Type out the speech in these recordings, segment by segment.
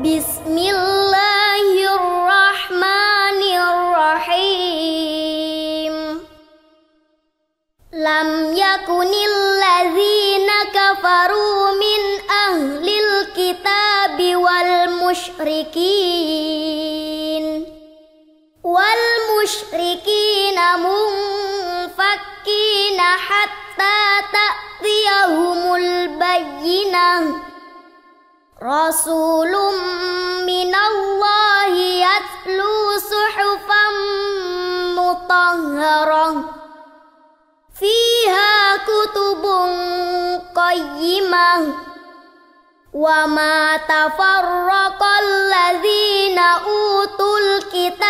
بسم الله الرحمن الرحيم لم يكن الذين كفروا من أهل الكتاب والمشركين والمشركين منفكين حتى تأتيهم البينة. رسول من الله يتلو صحفا مطهرة. فيها كتب قيمة. وما تفرق الذين أوتوا الكتاب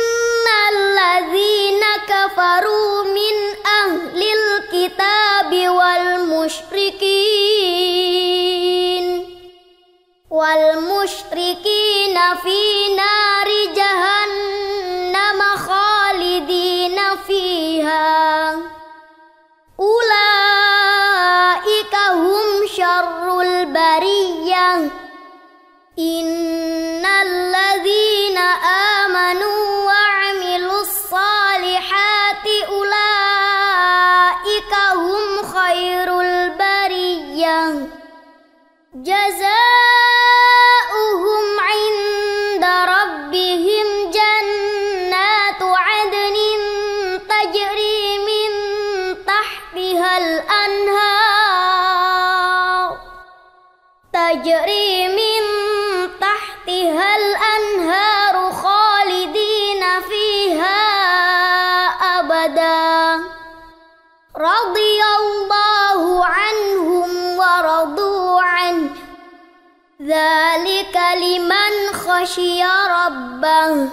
الذين كفروا من أهل الكتاب والمشركين والمشركين في نار البرية جزاء الأنهار تجري من تحتها الأنهار لمن خشي ربه